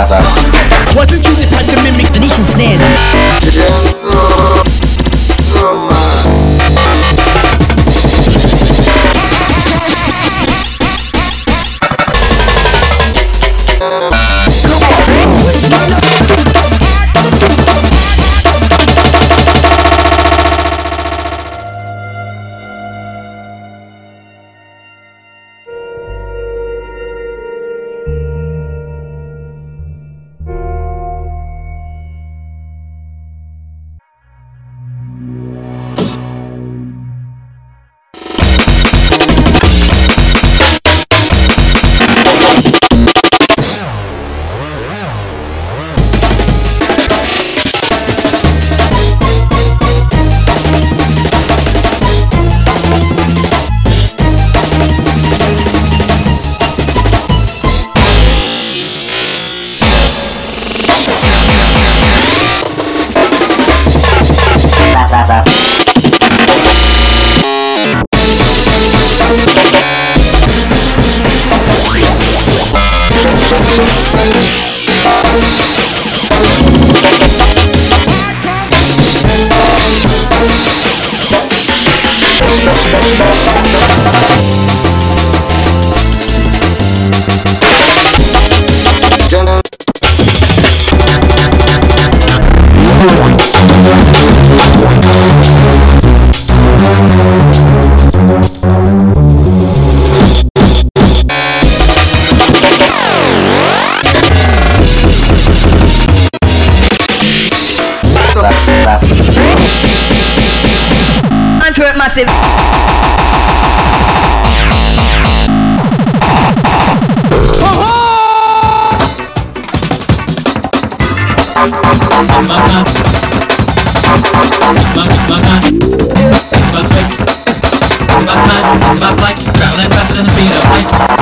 Wasn't you the type to mimic Venetian snares? Yeah. Time. It's my flight. Traveling faster than the speed of light.